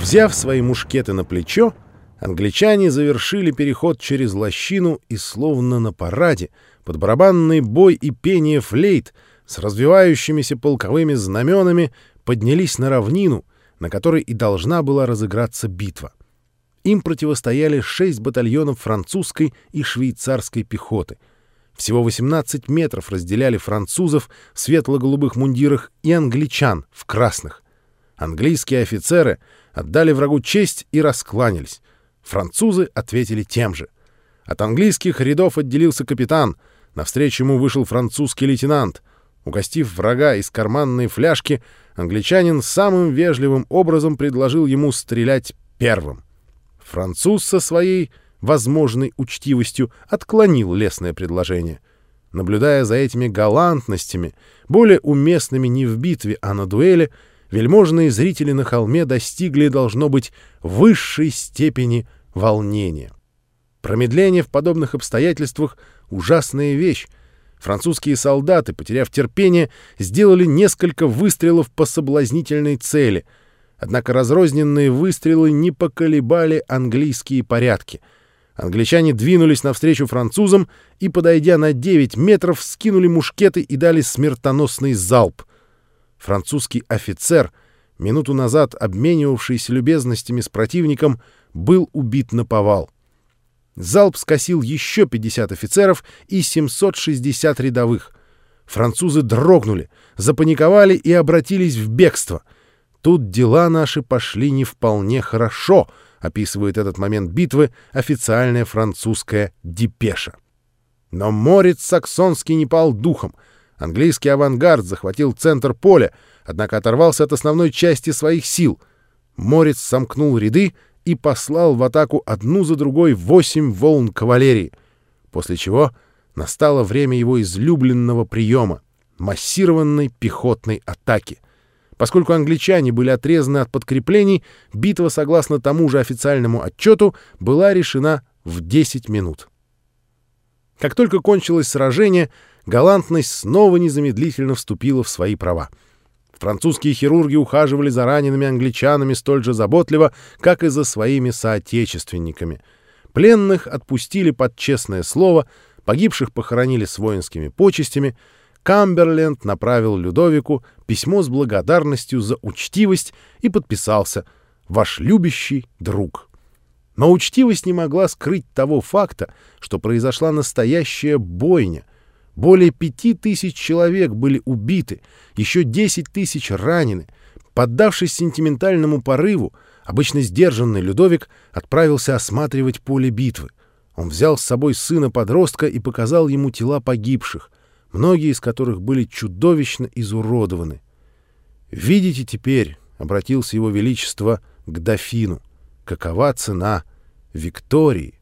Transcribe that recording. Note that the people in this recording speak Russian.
Взяв свои мушкеты на плечо, англичане завершили переход через лощину и словно на параде, под барабанный бой и пение флейт, с развивающимися полковыми знаменами поднялись на равнину, на которой и должна была разыграться битва. Им противостояли шесть батальонов французской и швейцарской пехоты. Всего 18 метров разделяли французов в светло-голубых мундирах и англичан в красных. Английские офицеры отдали врагу честь и раскланялись. Французы ответили тем же. От английских рядов отделился капитан. Навстречу ему вышел французский лейтенант. Угостив врага из карманной фляжки, англичанин самым вежливым образом предложил ему стрелять первым. Француз со своей возможной учтивостью отклонил лесное предложение. Наблюдая за этими галантностями, более уместными не в битве, а на дуэли, вельможные зрители на холме достигли, должно быть, высшей степени волнения. Промедление в подобных обстоятельствах — ужасная вещь. Французские солдаты, потеряв терпение, сделали несколько выстрелов по соблазнительной цели. Однако разрозненные выстрелы не поколебали английские порядки. Англичане двинулись навстречу французам и, подойдя на 9 метров, скинули мушкеты и дали смертоносный залп. Французский офицер, минуту назад обменивавшийся любезностями с противником, был убит на повал. Залп скосил еще 50 офицеров и 760 рядовых. Французы дрогнули, запаниковали и обратились в бегство. Тут дела наши пошли не вполне хорошо, описывает этот момент битвы официальная французская депеша. Но Морец Саксонский не пал духом — Английский авангард захватил центр поля, однако оторвался от основной части своих сил. Морец сомкнул ряды и послал в атаку одну за другой восемь волн кавалерии, после чего настало время его излюбленного приема — массированной пехотной атаки. Поскольку англичане были отрезаны от подкреплений, битва, согласно тому же официальному отчету, была решена в 10 минут. Как только кончилось сражение, галантность снова незамедлительно вступила в свои права. Французские хирурги ухаживали за ранеными англичанами столь же заботливо, как и за своими соотечественниками. Пленных отпустили под честное слово, погибших похоронили с воинскими почестями. Камберленд направил Людовику письмо с благодарностью за учтивость и подписался «Ваш любящий друг». Но учтивость не могла скрыть того факта, что произошла настоящая бойня, более пяти тысяч человек были убиты, еще десять тысяч ранены. Поддавшись сентиментальному порыву, обычно сдержанный Людовик отправился осматривать поле битвы. Он взял с собой сына-подростка и показал ему тела погибших, многие из которых были чудовищно изуродованы. «Видите теперь», — обратился его величество к дофину, — «какова цена Виктории?»